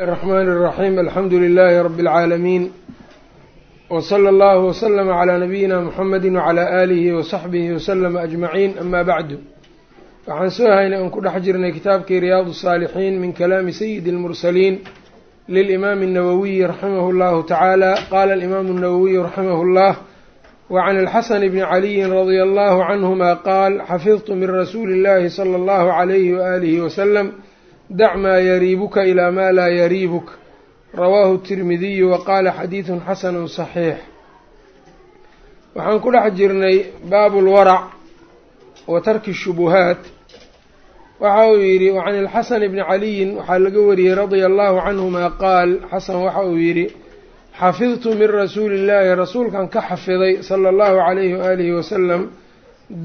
الرحمن الرحيم الحمد لله رب العالمين وصلى الله وسلم على نبينا محمد وعلى آله وصحبه وسلم أجمعين أما بعد waxaan soo haynay aan ku dhex jirnay kitaabkii riyaad الصاalixiin min kalaami sayidi الmursaliin lilimaami الnawowiyi raximah اllahu tacaala qaala alimaamu الnawowiyu raximah اllah وعn الxasn bni caliyi radي allahu canهuma qaal xafidtu min rasuuli اllahi slى اllahu عalayhi waalihi waslm dac maa yariibuka ilaa maa laa yariibuk. Rawaahu tirmidiyu wa qaala xadiidun xasanu saxiix. Waxaan ku dhex jirnay baabu lwarac wa tarki shubuhaat. Waxa uu yidhi wacan ilxasan bni caliyin waxaa laga wariyey radia allahu canhuma qaal xasan waxa uu yidhi xafidtu min rasuuli illaahi rasuulkan ka xafiday sala allahu calayhi waaalihi wasalam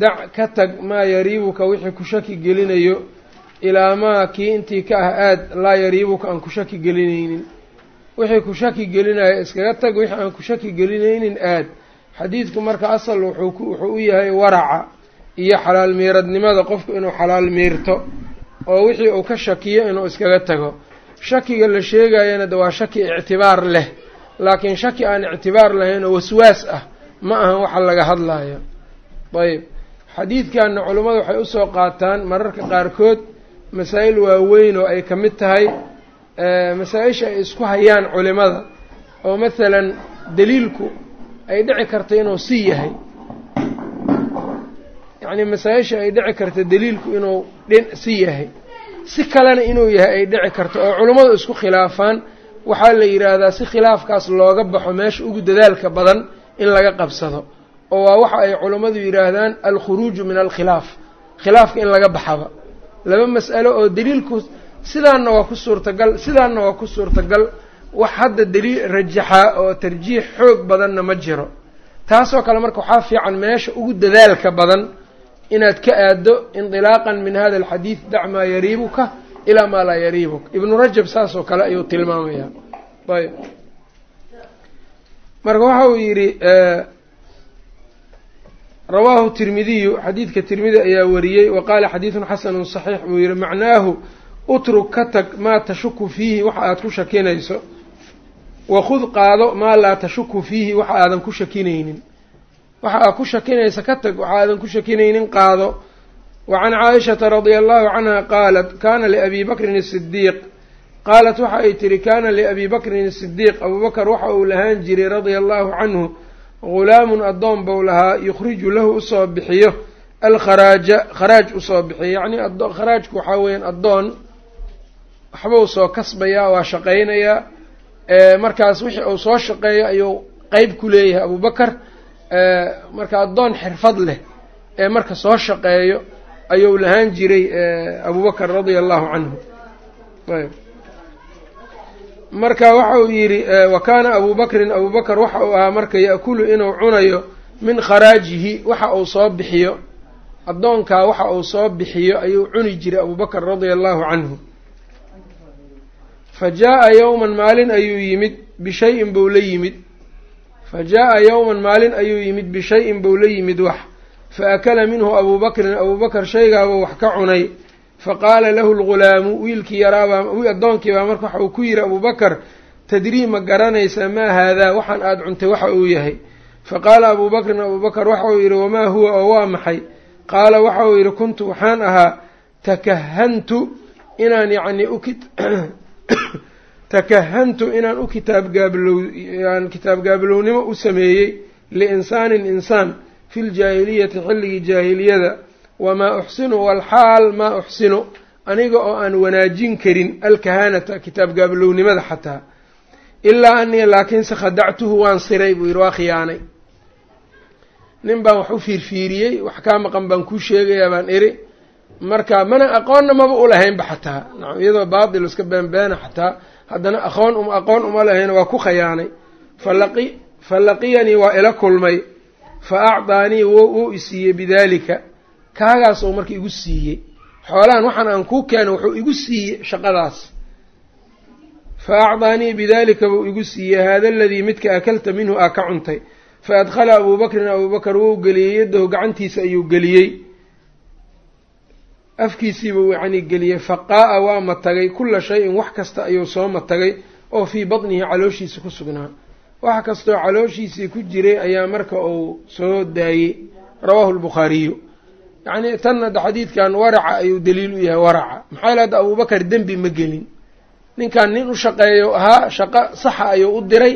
dac ka tag maa yariibuka wixii ku shaki gelinayo ilaa maa kii intii ka ah aad laa yariibuka aan ku shaki gelinaynin. Wixii ku shaki gelinaya iskaga tag wixii aan ku shaki gelinaynin aad. Xadiidku marka asal wuxuu u yahay waraca iyo xalaal miiradnimada qofku inuu xalaal miirto oo wixii uu ka shakiyo inuu iskaga tago. Shakiga la sheegayana de waa shaki ictibaar leh laakiin shaki aan ictibaar lahayn oo waswaas ah ma ahan waxa laga hadlayo ayb xadiidkanna culummadu waxay u soo qaataan mararka qaarkood masaa-il waaweyn oo ay ka mid tahay masaa-isha ay isku hayaan culimada. Oo masalan daliilku ay dhici karta inuu si yahay. Yacnii masaa-isha ay dhici karta daliilku inuu dhin si yahay. Si kalena inuu yahay ay dhici karto oo culummadu isku khilaafaan waxaa la yidhaahdaa si khilaafkaas looga baxo meesha ugu dadaalka badan in laga qabsado. Oo waa waxa ay culummadu yidhaahdaan alkhuruuju min alkhilaaf. Khilaafka in laga baxaba laba mas'alo oo daliilku sidaanna waa ku suurtagal sidaanna waa ku suurtagal. Wax hadda daliil rajaxaa oo tarjiix xoog badanna ma jiro. Taasoo kale marka waxaa fiican meesha ugu dadaalka badan inaad ka aado indilaaqan min hada alxadiid dac maa yariibuka ilaa maa laa yariibuk. Ibnu rajab saasoo kale ayuu tilmaamayaa. Ayb marka waxa uu yidhi rawaahu tirmidiyu xadiidka tirmidi ayaa wariyey wa qaala xadiidun xasanun saxiix buu yihi macnaahu utruk ka tag maa tashuku fiihi waxa aada ku shakinayso wakhud qaado maa laa tashuku fiihi waxa aadan ku shakinaynin waxa aad ku shakinaysa ka tag waxa aadan ku shakinaynin qaado. Wa can caaishata radia allahu canha qaalat kana liabi bakrin asidiiq qaalat waxa ay tihi kana liabi bakrin asidiiq abubakar waxa uu lahaan jiray radia allahu canhu ghulaamun addoon bou lahaa yukhriju lahu u soo bixiyo alkharaaja kharaaj u soo bixiyo. Yacni kharaajku waxaa weeyaan addoon waxbuu soo kasbayaa waa shaqaynayaa markaas wixii uu soo shaqeeyo ayuu qeyb ku leeyahay abubakar marka addoon xirfad leh ee marka soo shaqeeyo ayuu lahaan jiray abubakar radia allahu canhu ayb marka waxa uu yidhi wa kaana abu bakrin abu bakr waxa uu ahaa marka ya-kulu inuu cunayo min kharaajihi waxa uu soo bixiyo. Addoonkaa waxa uu soo bixiyo ayuu cuni jiray abubakr radia allahu canhu. Fa jaa-a yowman maalin ayuu yimid bishay-in bou la yimid. Fa jaa-a yowman maalin ayuu yimid bishay-in bou la yimid wax. Fa akala minhu abuu bakrin abuu bakar shaygaabuu wax ka cunay faqaala lahu lghulaamu wiilkii yaraabaa addoonkii baa marka waxa uu ku yidhi abubakar tadrii ma garanaysaa maa haadaa waxaan aada cuntay waxa uu yahay. Faqaala abuu bakrin abubakar waxa uu yidhi wamaa huwa oo waa maxay? Qaala waxa uu yidhi kuntu waxaan ahaa takahantu inaan yacni u takahantu inaan u kitaabgaablow aan kitaabgaabilownimo u sameeyey liinsaanin insaan fi ljaahiliyati xilligii jaahiliyada wamaa uxsinu walxaal maa uxsinu aniga oo aan wanaajin karin alkahaanata kitaabgaabilownimada xataa. Ilaa anii laakiinse khadactuhu waan siray buu yidhi waa khiyaanay. Nin baan wax u fiirfiiriyey wax kaa maqan baan kuu sheegayaa baan iri marka mana aqoonna maba ulahaynba xataa. Nacam iyadoo baatil iska beenbeena xataa haddana aqoon um aqoon uma lahayn waa ku khayaanay falaqi fa laqiyanii waa ila kulmay. Fa acdaanii wuu isiiyey bidaalika kaagaas oo marka igu siiyey. Xoolahan waxaan aan kuu keeno wuxuu igu siiyey shaqadaas. Fa acdaanii bidaalika buu igu siiyey haada aladii midka akalta minhu aa ka cuntay. Fa adkhala abuu bakrin abuu bakar wou geliyey yaddahu gacantiisa ayuu geliyey. Afkiisiibuu yacni geliyey faqaa'a waa matagay kulla shay-in wax kasta ayuu soo matagay oo fii batnihi calooshiisa ku sugnaa. Wax kastoo calooshiisii ku jiray ayaa marka uu soo daayey rawaahu lbukhaariyu yacni tan hadda xadiidkan waraca ayuu daliil u yahay waraca. Maxaa yale hadda abuubakar dembi ma gelin. Ninkan nin u shaqeeyo ahaa shaqo saxa ayuu u diray.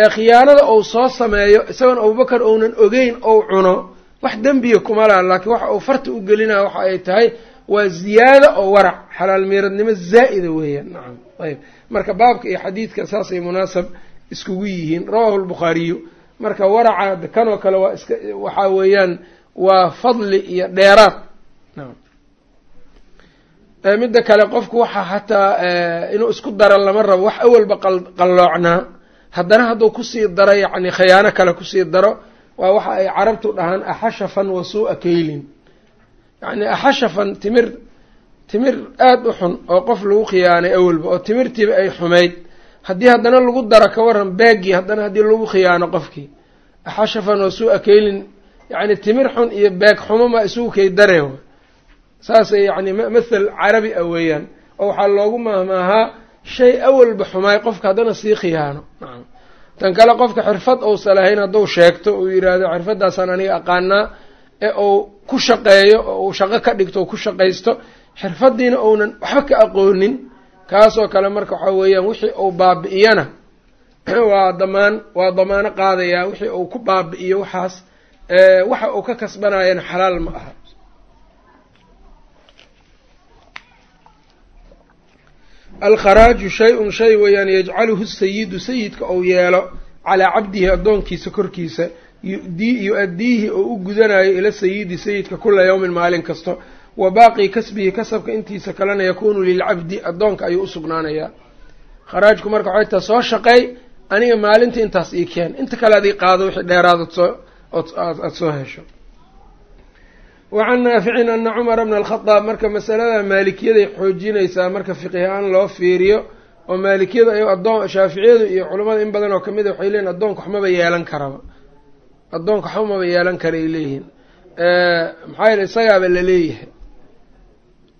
Ee khiyaanada uu soo sameeyo isagoon abubakar ounan ogeyn ou cuno wax dembiya kuma laha. Laakiin waxa uu farta u gelinaya waxa ay tahay waa ziyaada oo warac. Xalaal miiradnimo zaa'ida weeyaan. Nacam ayb marka baabka iyo xadiidka saasay munaasab iskugu yihiin. Rawaahu lbukhaariyu marka waraca kanoo kale waa iska waxaa weeyaan waa fadli iyo dheeraad. Midda kale qofku waxa hataa inuu isku daro lama rabo wax awalba qalloocnaa haddana hadduu ku sii daro yacni khiyaano kale ku sii daro waa waxa ay carabtu dhahaan axashafan wa suu'a kaylin. Yacni axashafan timir timir aada u xun oo qof lagu khiyaanay awalba oo timirtiiba ay xumayd. Haddii haddana lagu daro ka waran beegii haddana haddii lagu khiyaano qofkii. Axashafan wa suu'a kaylin yacni timir xun iyo beeg xumo ma isugu kay daree saasay yacni mathal carabi ah weeyaan oo waxaa loogu maahmaahaa shay awalba xumaay qofka haddana sii khiyaano tan kale qofka xirfad ousa lahayn hadduu sheegto uu yidhaahdo xirfaddaasaan aniga aqaanaa ee uu ku shaqeeyo oo uu shaqo ka dhigto oo ku shaqaysto xirfaddiina ounan waxba ka aqoonin kaasoo kale marka waxaa weeyaan wixii uu baabi'iyana waa damaan waa damaano qaadayaa wixii uu ku baabi'iyo waxaas waxa uu ka kasbanayana xalaal ma aha. Alkharaaju shay-un shay weeyaan yajcaluhu sayidu sayidka ou yeelo calaa cabdihi addoonkiisa korkiisa yu-addiihi oo u gudanayo ila sayidi sayidka kula yowmin maalin kasto. Wa baaqii kasbihi kasabka intiisa kalena yakuunu lilcabdi addoonka ayuu u sugnaanayaa. Kharaajku marka waxay taha soo shaqeey aniga maalinta intaas ii keen. Inta kale adii qaado wixii dheeraadad soo aada soo hesho. Wacan naaficin ana cumara bna alkhadaab marka masalada maalikiyaday xoojinaysaa marka fiqih aan loo fiiriyo oo maalikiyadu ay adoon shaaficiyadu iyo culimmada in badan oo ka mid a waxay leeyihiin addoonka waxmaba yeelan karaba. Addoonka waxba maba yeelan kara ay leeyihiin. Maxaa yeele isagaaba la leeyahay.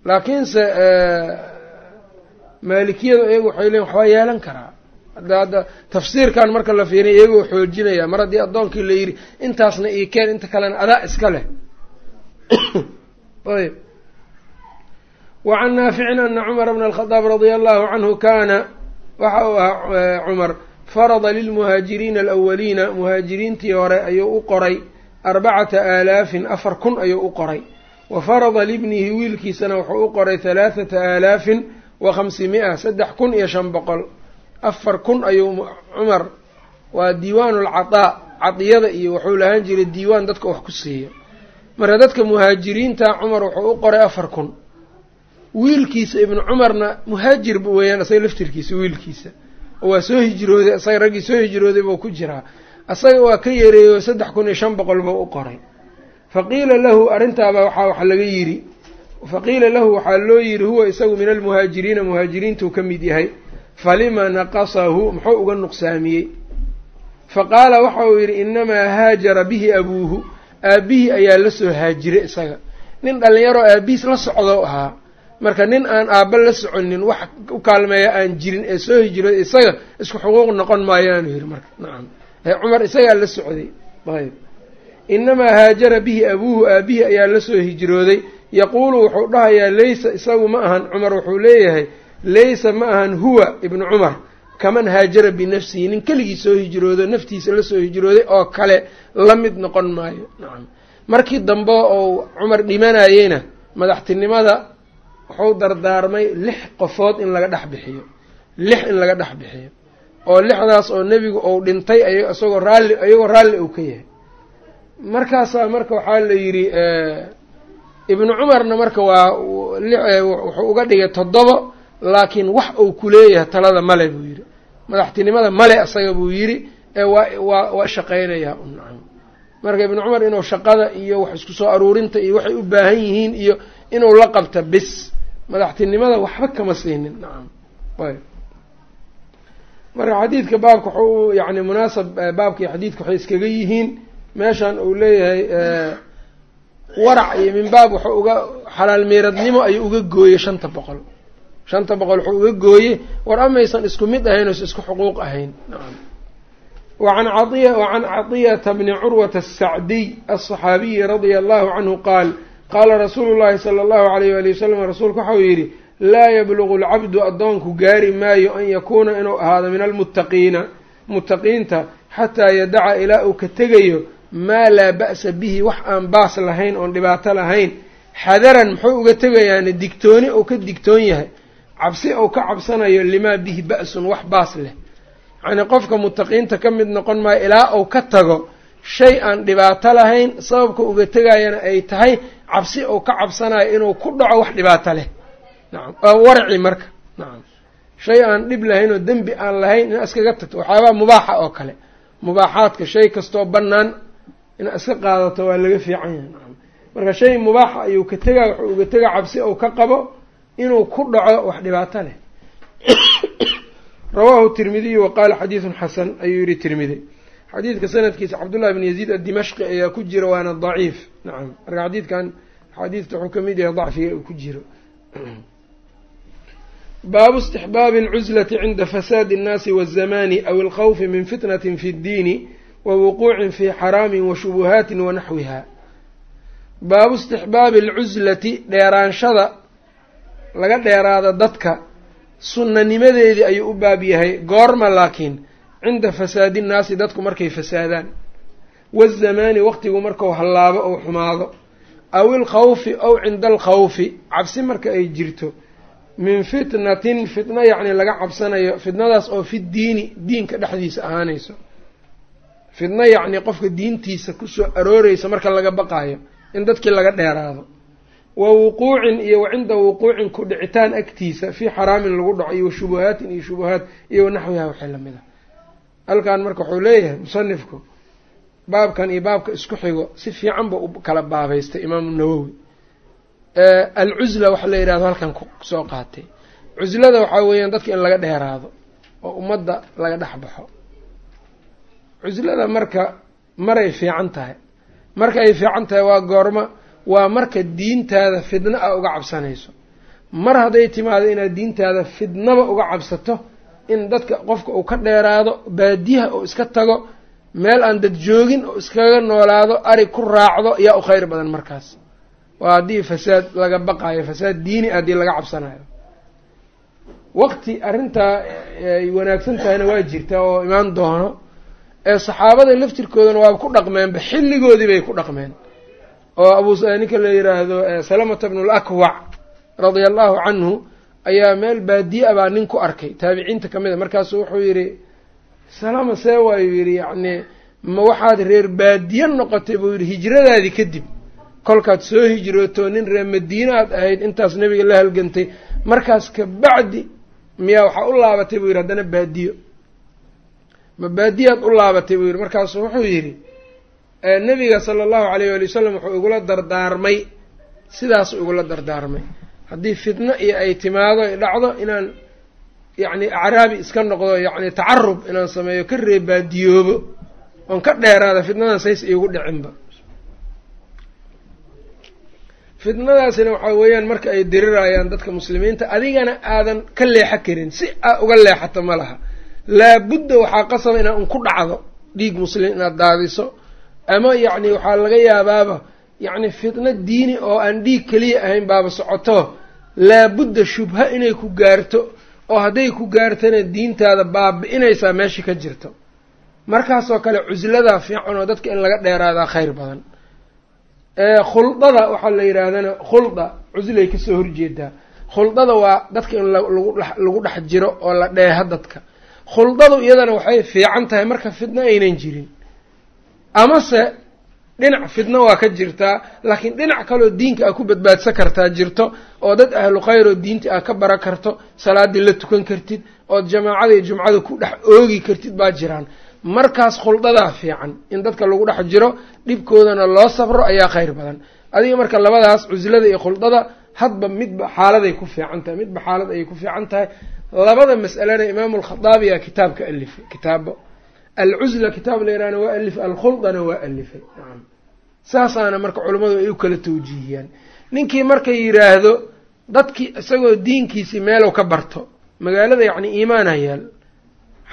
Laakiinse maalikiyadu iyagu waxay leeyihiin waxbaa yeelan karaa tafsiirkan marka la fiiriya iyagoo xoojinaya mar haddii addoonkii la yidhi intaasna ii keen inta kalena adaa iska leh. Ayb wacan naaficin ana cumara bna alkhadaab radia allahu canhu kaana waxa uu ahaa cumar farada lilmuhaajiriina alawaliina muhaajiriintii hore ayuu u qoray arbacata aalaafin afar kun ayuu u qoray. Wa farada libnihi wiilkiisana wuxuu u qoray halaathata aalaafin wa khamsi saddex kun iyo shan boqol afar kun ayuu cumar waa diiwaanu lcataa cadiyada iyo wuxuu lahaan jiray diiwaan dadka wax ku siiyo marka dadka muhaajiriinta cumar wuxuu u qoray afar kun. Wiilkiisa ibnu cumarna muhaajir bu weeyaan isaga laftirkiisa wiilkiisa. Waa soo hijrooday isaga raggii soo hijrooday buu ku jiraa. Isaga waa ka yareeyo saddex kun iyo shan boqol buu u qoray. Fa qiila lahu arrintaabaa waxaa wax laga yidhi. Fa qiila lahu waxaa loo yidhi huwa isagu min almuhaajiriina muhaajiriintuu ka mid yahay falima naqasahu muxuu uga nuqsaamiyey fa qaala waxa uu yidhi inamaa haajara bihi abuuhu aabihii ayaa la soo haajiray isaga nin dhallinyaroo aabihiis la socdo ahaa marka nin aan aabba la soconin wax u kaalmeeya aan jirin ee soo hijrooday isaga isku xuquuq noqon maayaanu yidhi marka nacam cumar isagaa la socday ayb inamaa haajara bihi abuuhu aabihii ayaa la soo hijrooday yaquulu wuxuu dhahayaa laysa isagu ma ahan cumar wuxuu leeyahay laysa ma ahan huwa ibnu cumar kaman haajara binafsihi nin keligii soo hijroodo naftiisa la soo hijrooday oo kale la mid noqon maayo. Nacam markii dambe ou cumar dhimanayeyna madaxtinimada wuxuu dardaarmay lix qofood in laga dhex bixiyo. Lix in laga dhex bixiyo. Oo lixdaas oo nebigu uu dhintay ay raalli iyagoo raalli uu ka yahay. Markaasaa marka waxaa la yidhi ibnu cumarna marka waa wuxuu uga dhigay toddobo laakiin wax uu ku leeyahay talada male buu yidhi. Madaxtinimada male isaga buu yidhi ee waa waa nacam marka ibnu cumar inuu shaqada iyo wax isku soo aruurinta iyo waxay u baahan yihiin iyo inuu la qabta bis madaxtinimada waxba kama siinin nacam ayb. Marka xadiidka baabka waxau yani munaasab baabka iyo xadiidka waxay iskaga yihiin meeshan uu leeyahay warac iyo min baab wuxuu uga xalaal miiradnimo ayuu uga gooyey shanta boqol shanta boqol wuxuu uga gooyey war amaysan isku mid ahayn oos isku xuquuq ahayn. Wacan caطiyata bni curwata asacdiy alصaxaabiyi radia allahu canhu qaal qaala rasuulu llahi sala allahu alayh wali wasalam rasuulku waxau yidhi laa yablugu alcabdu addoonku gaari maayo an yakuuna inuu ahaado min almuttaqiina muttaqiinta xataa yadaca ilaa uu ka tegayo maa laa ba'sa bihi wax aan baas lahayn oon dhibaato lahayn. Xadaran muxuu uga tegayaani digtooni uu ka digtoon yahay cabsi uu ka cabsanayo limaa bihi ba'sun wax baas leh. Yacnii qofka muttaqiinta ka mid noqon maayo ilaa uu ka tago shay aan dhibaato lahayn sababka uga tegayana ay tahay cabsi uu ka cabsanayo inuu ku dhaco wax dhibaato leh. Nacam waa warci marka. Nacam shay aan dhib lahayn oo dembi aan lahayn ina iskaga tagto. Waxyaabaa mubaaxa oo kale. Mubaaxaadka shay kastoo bannaan ina iska qaadato waa laga fiican yahay. Nacam marka shay mubaaxa ayuu ka tegaa wuxuu uga tegaa cabsi uu ka qabo inuu ku dhaco wax dhibaato leh. Rawaahu tirmidiyu wa qaala xadiidun xasan ayuu yihi tirmidi xadiidka sanadkiisa cabdullahi bn yaziid addimashqi ayaa ku jira waana daciif. Nacam marka xadiidkan xadiidta wuxuu ka mid yahay dacfiga uu ku jiro. Baabu istixbaabi alcuslati cinda fasaadi annaasi wazamani aw alkhawfi min fitnatin fi ddiini wa wuquucin fii xaraamin wa shubuhaatin wa naxwiha baabu istixbaabi alcuslati dheeraanshada laga dheeraado dadka sunnanimadeedii ayuu u baab yahay goorma laakiin cinda fasaadi nnaasi dadku markay fasaadaan. Waazamaani waqtigu markau hallaabo ou xumaado. Aw ilkhawfi ow cinda alkhawfi cabsi marka ay jirto. Min fitnatin fitno yacni laga cabsanayo fitnadaas oo fi diini diinka dhexdiisa ahaanayso. Fitno yacni qofka diintiisa ku soo arooreysa marka laga baqaayo in dadkii laga dheeraado wa wuquucin iyo wa cinda wuquucin ku dhicitaan agtiisa fii xaraamin lagu dhaco iyo wa shubuhaatin iyo shubuhaat iyo wanaxwiha waxay la mid a halkan marka wuxuu leeyahay musanifku baabkan iyo baabka isku xigo si fiican buu u kala baabaystay imaamu nawowi alcusla waxa la yidhahdo halkan ku soo qaatay. Cuslada waxaa weeyaan dadka in laga dheeraado oo ummadda laga dhex baxo. Cuslada marka maray fiican tahay. Marka ay fiican tahay waa goorma waa marka diintaada fidna a uga cabsanayso. Mar hadday timaado inaad diintaada fidnaba uga cabsato in dadka qofka uu ka dheeraado baadiyaha oo iska tago meel aan dad joogin oo iskaga noolaado ari ku raacdo yaa u kheyr badan markaas. Waa haddii fasaad laga baqayo fasaad diini haddii laga cabsanayo waqti arrintaa ay wanaagsan tahayna waa jirta oo imaan doono ee saxaabada laftirkoodana waaba ku dhaqmeenba xilligoodii bay ku dhaqmeen oo abu ninka la yiraahdo salamata bnu lakwac radia allahu canhu ayaa meel baadiye baa nin ku arkay. Taabiciinta ka mid a markaasu wuxuu yidhi salama see waayuu yidhi yacni ma waxaad reer baadiye noqotay? Buu yidhi hijradaadii kadib kolkaad soo hijrooto nin reer madiine aad ahayd intaas nebiga la halgantay. Markaas ka bacdi miyaa waxaa u laabatay? Buu yidhi haddana baadiyo. Ma baadiyaad u laabatay? Buu yidhi markaasu wuxuu yidhi nebiga sala allahu alayh waali wasalam wuxuu igula dardaarmay. Sidaas igula dardaarmay. Haddii fitno iyo ay timaado ay dhacdo inaan yacni acraabi iska noqdo yacni tacarub inaan sameeyo ka reebaadiyoobo oon ka dheeraada fitnadan says iigu dhicinba. Fitnadaasina waxaa weeyaan marka ay dirirayaan dadka muslimiinta adigana aadan ka leexo karin si aa uga leexato ma laha. Laabudda waxaa qasaba inaa un ku dhacdo dhiig muslim inaad daadiso ama yacni waxaa laga yaabaaba yacni fitno diini oo aan dhiig keliya ahayn baaba socoto laabudda shubha inay ku gaarto oo hadday ku gaartana diintaada baabi'inaysaa meesha ka jirto. Markaasoo kale cusladaa fiican oo dadka in laga dheeraadaa khayr badan. Khuldada waxaa la yidhaahdana khulda cuslay ka soo horjeedaa khuldada waa dadka in lagu dhex jiro oo la dheeho dadka. Khuldadu iyadana waxay fiican tahay marka fitno aynan jirin amase dhinac fitno waa ka jirtaa laakiin dhinac kaloo diinka aa ku badbaadsan kartaa jirto oo dad ahlu khayr oo diinta aa ka bara karto salaaddii la tukan kartid ood jamaacada jumcada ku dhex oogi kartid baa jiraan. Markaas khuldadaa fiican in dadka lagu dhex jiro dhibkoodana loo sabro ayaa khayr badan. Adiga marka labadaas cuslada iyo khuldada hadba midba xaaladay ku fiican tahay midba xaalad ayay ku fiican tahay. Labada mas'alena imaamu alkhataabiya kitaab ka alifay kitaabo alcusla kitaab la yihahna waa alifay alkhuldana waa alifay saasaana marka culammadu ay u kala tawjiihiyaan ninkii marka yidhaahdo dadkii isagoo diinkiisii meelow ka barto magaalada yacni iimaana yaal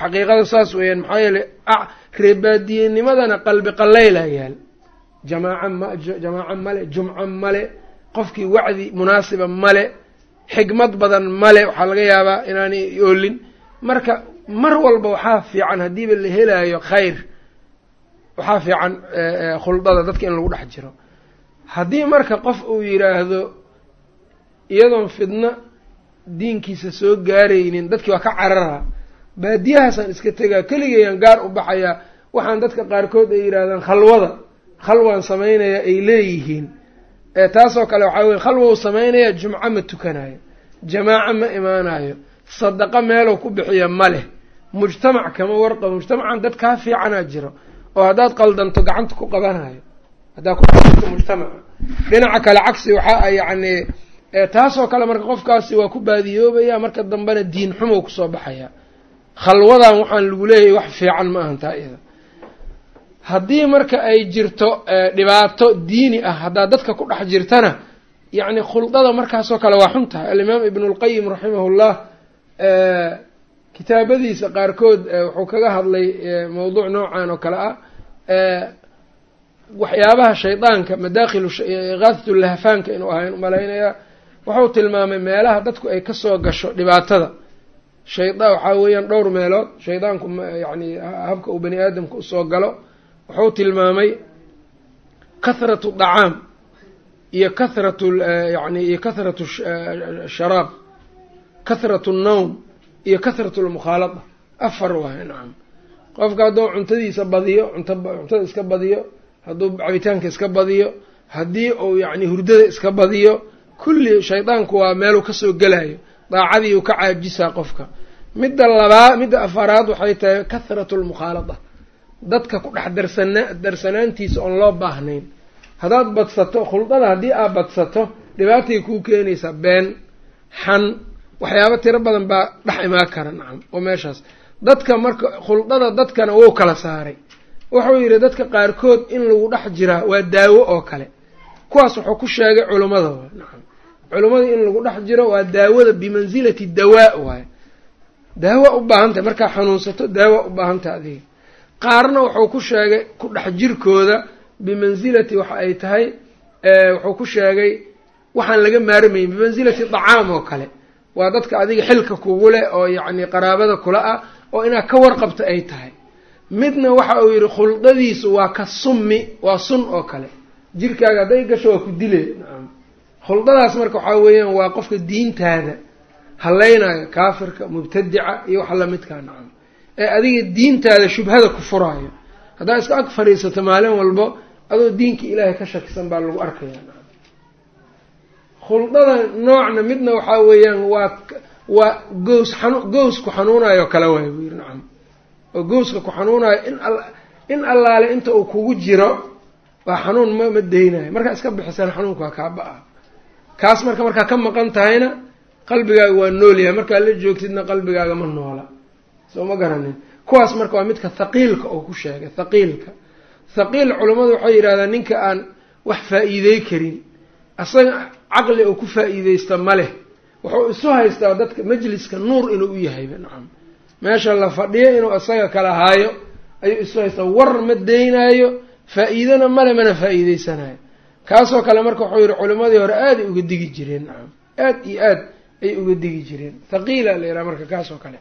xaqiiqada saas weeyaan maxaa yeeley reebaadiyenimadana qalbi qallayla yaal jamaaca ma jamaaco male jumco male qofkii wacdi munaasiba male xigmad badan male waxaa laga yaabaa inaanay oolin marka mar walba waxaa fiican haddiiba la helaayo khayr waxaa fiican khuldada dadka in lagu dhex jiro. Haddii marka qof uu yidhaahdo iyadoon fidno diinkiisa soo gaaraynin dadkii waa ka cararaa baadiyahaasaan iska tegaa keligayaan gaar u baxayaa waxaan dadka qaarkood ay yidhaahdaan khalwada. Khalwaan samaynaya ay leeyihiin. Taasoo kale waxaa weye khalwa u samaynaya jumco ma tukanayo jamaaco ma imaanayo sadaqo meelow ku bixiya ma leh. Mujtamac kama warqabo mujtamacan dad kaa fiicanaa jiro oo haddaad qaldanto gacanta ku qabanayo haddaad ku mujtamaca dhinaca kale cagsi waxaa yacni taasoo kale marka qofkaasi waa ku baadiyoobaya marka dambena diin xumow ku soo baxaya khalwadan waxaan lagu leeyahay wax fiican ma ahan taa iyada. Haddii marka ay jirto dhibaato diini ah haddaad dadka ku dhex jirtana yacni khuldada markaasoo kale waa xun alimaam ibnu lqayim raximahullah kitaabadiisa qaarkood wuxuu kaga hadlay mawduuc noocan oo kale ah. Waxyaabaha shaydaanka madaakilu ikaathatu lahafaanka inuu ahayn umalaynayaa wuxuu tilmaamay meelaha dadku ay ka soo gasho dhibaatada. Shayaan waxaa weeyaan dhowr meelood shaydaanku yani habka uu bani aadamka u soo galo wuxuu tilmaamay kathratu dacaam iyo kathratu yani iyo kathratu sharaab kathratu nnawm iyo kathratu lmukhaalada afar waay nacam qofka hadduu cuntadiisa badiyo cuntada iska badiyo hadduu cabitaanka iska badiyo haddii uu yacni hurdada iska badiyo kulli shaydaanku waa meeluu ka soo gelayo. Daacadii uu ka caajisaa qofka. Midda labaa midda afaraad waxay tahay kathratu lmukhaalada dadka ku dhex darsana darsanaantiisa oon loo baahnayn. Haddaad badsato khuldada haddii aad badsato dhibaatay kuu keenaysaa been xan waxyaabo tiro badan baa dhex imaan kara nacam oo meeshaas. Dadka marka khuldada dadkana wou kala saaray. Wuxuu yidhi dadka qaarkood in lagu dhex jiraa waa daawo oo kale. Kuwaas wuxuu ku sheegay culummada nacam. Culummada in lagu dhex jiro waa daawada bimansilati dawaa waaye. Daawa u baahan tahay markaa xanuunsato daawa u baahan tahay adiga. Qaarna wuxuu ku sheegay ku dhex jirkooda bimansilati waxa ay tahay wuxuu ku sheegay waxaan laga maarmayn bimansilati dacaam oo kale waa dadka adiga xilka kugu leh oo yacni qaraabada kula ah oo inaad ka warqabto ay tahay. Midna waxa uu yidhi khuldadiisu waa ka summi waa sun oo kale. Jirkaaga hadday gasho waa ku dile. Nacam khuldadaas marka waxaa weeyaan waa qofka diintaada hallaynayo kaafirka mubtadica iyo waxa lamidkaa nacam ee adiga diintaada shubhada ku furaayo. Haddaad iska ag fadhiisato maalin walbo adoo diinka ilaahay ka shakisan baa lagu arkaya khuldada noocna midna waxaa weeyaan waa waa gows xanu gows ku xanuunayo kale waay buu yidhi nacam. Oo gowska ku xanuunayo in a in allaale inta uu kugu jiro waa xanuun ma ma daynayo. Markaa iska bixisana xanuunka waa kaa ba'a. Kaas marka markaa ka maqan tahayna qalbigaaga waa noolyahay markaad la joogtidna qalbigaaga ma noola. Soo ma garanin. Kuwaas marka waa midka thaqiilka oo ku sheegay thaqiilka. Thaqiil culammadu waxay yidhahdaan ninka aan wax faa-iidey karin asaga caqli oo ku faa-iideysta ma leh. Wuxuu isu haystaa dadka majliska nuur inuu u yahayba nacam. Meesha la fadhiyo inuu isaga kala haayo ayuu isu haystaa. War ma daynaayo faa-iidana male mana faa-iideysanayo kaasoo kale marka wuxuu yihi culimadii hore aaday uga digi jireen nacam. Aad iyo aad ayay uga digi jireen. Thaqiila la yidhaha marka kaasoo kale.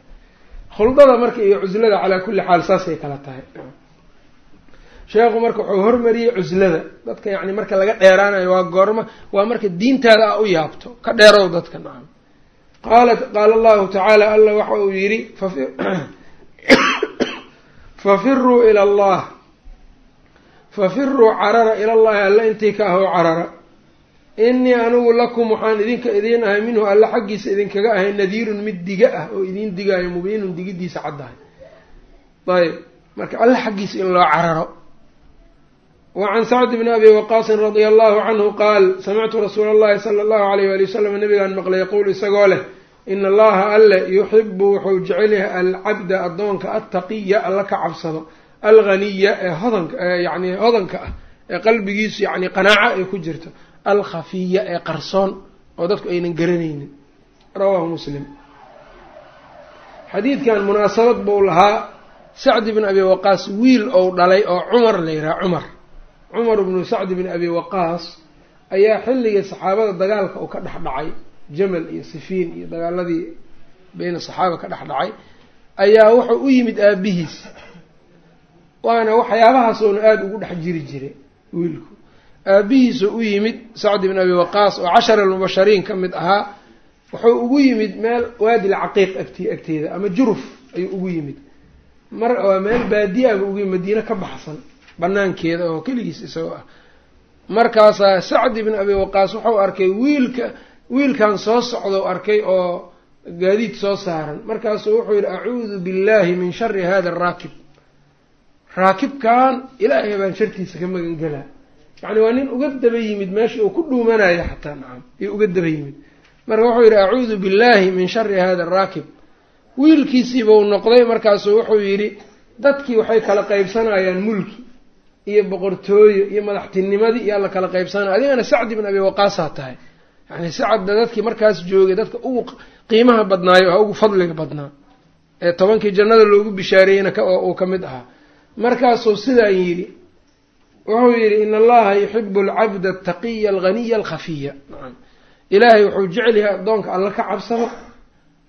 Khuldada marka iyo cuslada calaa kulli xaal saasay kala tahay sheekhu marka wuxuu hormariyey cuslada. Dadka yacni marka laga dheeraanayo waa goorma waa marka diintaada a u yaabto. Ka dheerow dadka nacam. Qaala qaala allahu tacaala alla waxa uu yidhi fafiruu ila allah. Fafiruu carara ila llahi alla intii ka ahoo carara. Inii anigu lakum waxaan idinka idiin ahay minhu alla xaggiisa idinkaga ahay nadiirun mid diga ah oo idiin digaayo mubiinun digidiisa caddahay. Ayb marka alla xaggiisa in loo cararo wa can sacd bni abi waqaasin radia allahu canhu qaal samictu rasuula allahi sala allahu alayh waali wasalam nabigaan maqlay yaquul isagoo leh ina allaha alle yuxibu wuxuu jecel yahay alcabda addoonka attaqiya alla ka cabsado alghaniya ee hodanka yani hodanka ah ee qalbigiisu yani qanaaco ay ku jirto alkhafiya ee qarsoon oo dadku aynan garanaynin. Rawaahu muslim. Xadiidkan munaasabad buu lahaa sacdi bn abi waqaas wiil ou dhalay oo cumar la yidhaha cumar cumar bnu sacdi bn abi waqaas ayaa xilligii saxaabada dagaalka uu ka dhex dhacay jamal iyo sifiin iyo dagaaladii beyna saxaaba ka dhex dhacay ayaa wuxuu u yimid aabihiis waana waxyaabahaas oona aada ugu dhex jiri jiray wiilku. Aabihiisoo u yimid sacdi bn abi waqaas oo cashara almubashariin ka mid ahaa wuxuu ugu yimid meel waadi lcaqiiq agt agteeda ama juruf ayuu ugu yimid. Mar waa meel baadiya buu ugu yimid madiine ka baxsan banaankeeda oo keligiis isagoo ah. Markaasaa sacdi bn abi waqaas wuxuu arkay wiilka wiilkan soo socdou arkay oo gaadiid soo saaran. Markaasuu wuxuu yidhi acuudu billahi min shari hada araakib raakibkan ilaahay baan shartiisa ka magan gelaa yacni waa nin uga daba yimid meesha uu ku dhuumanayo xataa nacam iyo uga daba yimid. Marka wuxuu yidhi acuudu billahi min shari hada araakib wiilkiisiibuu noqday markaasuu wuxuu yidhi dadkii waxay kala qaybsanayaan mulki iyo boqortooyo iyo madaxtinimadii iyo alla kala qaybsanaya adigana sacdi bn abi waqaasaa tahay. Yani sacadda dadkii markaas joogay dadka ugu qiimaha badnaayo ha ugu fadliga badnaa. Ee tobankii jannada loogu bishaareeyeyna uu ka mid ahaa. Markaasuu sidaa yidhi wuxuu yidhi in allaha yuxibu alcabda ataqiya alghaniya alkhafiya. Ilaahay wuxuu jecel yahay addoonka alla ka cabsado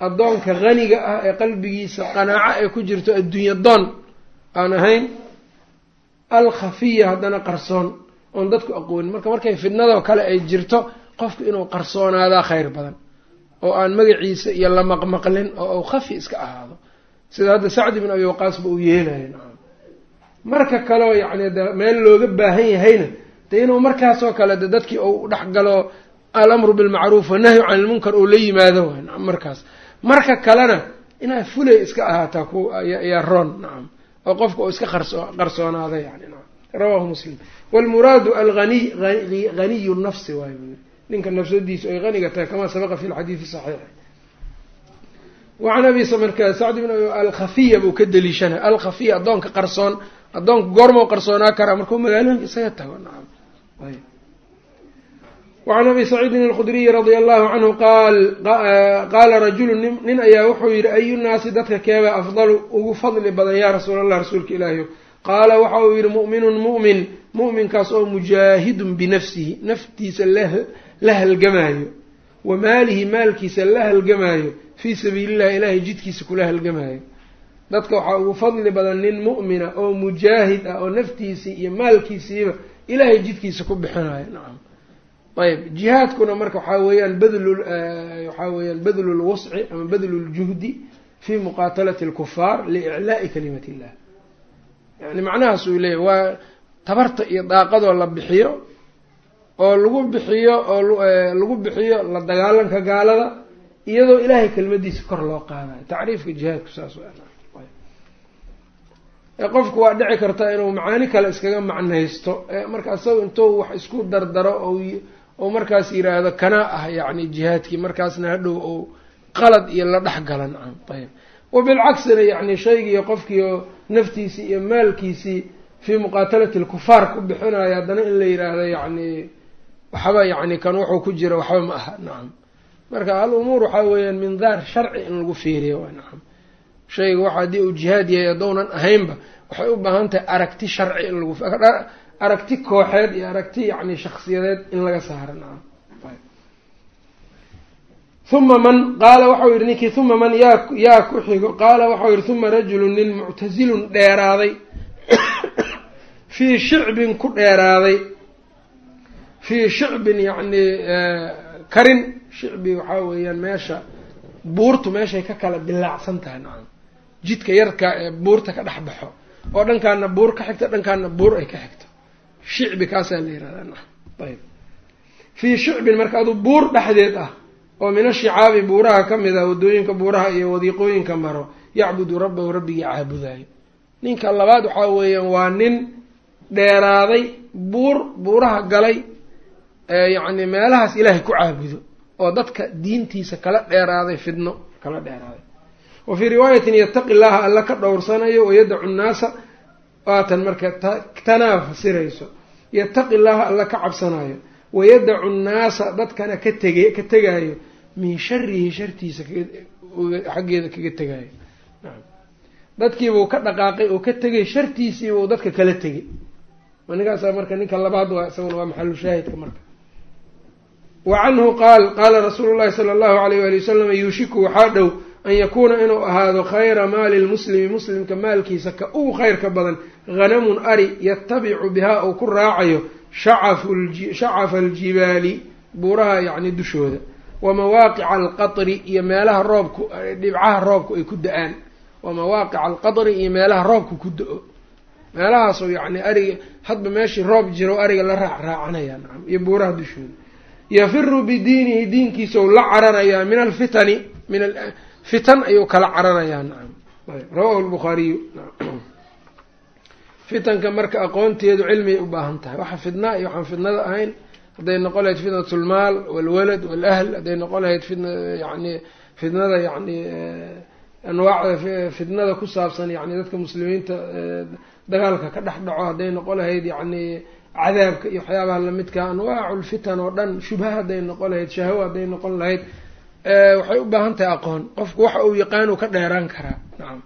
addoonka haniga ah ee qalbigiisa qanaaco ay ku jirto adduunya doon aan ahayn alkhafiya haddana qarsoon oon dadku aqoonin. Marka markay fidnadoo kale ay jirto qofku inuu qarsoonaadaa khayr badan. Oo aan magaciisa iyo la maqmaqlin oo uu khafi iska ahaado. Sida hadda sacdi bin abi waqaasba uu yeelayo nacam marka kaleo yacni de meel looga baahan yahayna de inuu markaasoo kale de dadkii uu dhex galo alamru bilmacruuf wanahyu can ilmunkar uu la yimaado markaas. Marka kalena inaa fulay iska ahaataa ku yaa roon nacam oo qofka uu iska qarso qarsoonaada yani rawahu muslim. Wlmuraadu alaniy haniyu nafsi waay ninka nafsadiisu ay haniga tahay kamaa sabaqa fi lxadiidi saxiixi wacan abi marka sacd bin alkhafiya buu ka deliishanay. Alkhafiya addoonka qarsoon addoonka goormau qarsoonaa karaa markuu magaalooyinka isaga tago wacan abi saciidin alkhudriyi radia allahu canhu qaal qaala rajulu nin ayaa wuxuu yidhi ayu naasi dadka keebaa afdalu ugu fadli badan yaa rasuul allah rasuulka ilaahiyo qaala waxa uu yidhi mu'minun mu'min mu'minkaas oo mujaahidun binafsihi naftiisa la halgamaayo wa maalihi maalkiisa la halgamaayo fii sabiilillahi ilaahay jidkiisa kula halgamaayo dadka waxaa ugu fadli badan nin mu'mina oo mujaahid ah oo naftiisii iyo maalkiisiiba ilaahay jidkiisa ku bixinayo nacam ayb jihaadkuna marka waxaa weeyaan badlu waxaa weeyaan badlu lwusci ama badlu ljuhdi fii muqaatalati alkufaar liiclaa'i kalimati illah. Yani macnahaas uu leeyahy waa tabarta iyo daaqadoo la bixiyo oo lagu bixiyo oo lagu bixiyo la dagaalanka gaalada iyadoo ilaahay kelmadiisa kor loo qaadayo. Tacriifka jihaadku saas qofku waa dhici karta inuu macaani kale iskaga macnaysto marka isaga intuu wax isku dardaro oo markaas yiraahdo kanaa ah yacni jihaadkii markaasna hadhow ou qalad iyo la dhex gala nacam ayb wabilcaksina yacni shaygii qofkii oo naftiisii iyo maalkiisii fii muqaatalati alkufaar ku bixinayo haddana in la yiraahdo yacni waxba yacni kan wuxuu ku jira waxba ma aha. Nacam marka al umuur waxaa weeyaan min daar sharci in lagu fiiriyo waa nacam shayga waxa haddii uu jihaad yahay haddownan ahaynba waxay u baahan tahay aragti sharci in lagu aragti kooxeed iyo aragti yacni shaksiyadeed in laga saaro nacam uma man qaala waxau yihi ninkii uma man yaa yaa ku xigo qaala waxau yihi uma rajulun nin muctasilun dheeraaday fii shicbin ku dheeraaday fii shicbin yacni karin. Shicbi waxaa weeyaan meesha buurtu meeshay ka kala dilaacsan tahay nacam jidka yarka ee buurta ka dhex baxo. Oo dhankaana buur ka xigto dhankaana buur ay ka xigto shicbi kaasaa la yihahdaa ayb. Fii shicbin marka aduu buur dhexdeed ah oo mina shicaabi buuraha ka mid ah waddooyinka buuraha iyo wadiiqooyinka maro yacbudu rabbahu rabbigii caabudayo ninka labaad waxaa weeyaan waa nin dheeraaday buur buuraha galay yacni meelahaas ilaahay ku caabudo oo dadka diintiisa kala dheeraaday fidno kala dheeraaday. Wa fii riwaayatin yataqi llaha alla ka dhowrsanayo wayadacu nnaasa waatan marka tanaa fasirayso. Yataqi llaha alla ka cabsanayo wayadacu nnaasa dadkana ka tege ka tegaayo. Min sharihi shartiisa xaggeeda kaga tegaayo. Dadkiibuu ka dhaqaaqay oo ka tegay shartiisiibuu dadka kala tegay ninkaasa marka ninka labaad waa isaguna waa maxalu shaahidka marka. Wa canhu qaal qaala rasuulu llahi sala allahu alayh wali wasalam yuushiku waxaa dhow an yakuuna inuu ahaado khayra maali lmuslimi muslimka maalkiisa ka ugu khayrka badan hanamun ari yatabicu bihaa uu ku raacayo shacafa aljibaali buuraha yacni dushooda wa mawaaqica alqatri iyo meelaha roobku dhibcaha roobku ay ku da'aan wa mawaaqica alqatri iyo meelaha roobku ku da'o. Meelahaasoo yacni ariga hadba meeshii roob jiro ariga la raac raacanaya nacam iyo buuraha dushooda. Yafiru bidiinihi diinkiisau la cararayaa min alfitani min fitan ayuu kala cararayaa nacam rawahu lbukhaariyu fitanka marka aqoonteedu cilmiyay u baahan tahay. Waxa fidnaa iyo waxaan fidnada ahayn hadday noqon lahayd fitnat lmaal walwalad walahl hadday noqon lahayd fitna yani fitnada yani anwaacda fitnada ku saabsan yani dadka muslimiinta dagaalka ka dhex dhaco hadday noqon lahayd yani cadaabka iyo waxyaabaha lamidka anwaacu lfitan oo dhan shubha hadday noqon lahayd shahwa hadday noqon lahayd waxay u baahan tahay aqoon. Qofku waxa uu yaqaanu ka dheeraan karaa nacam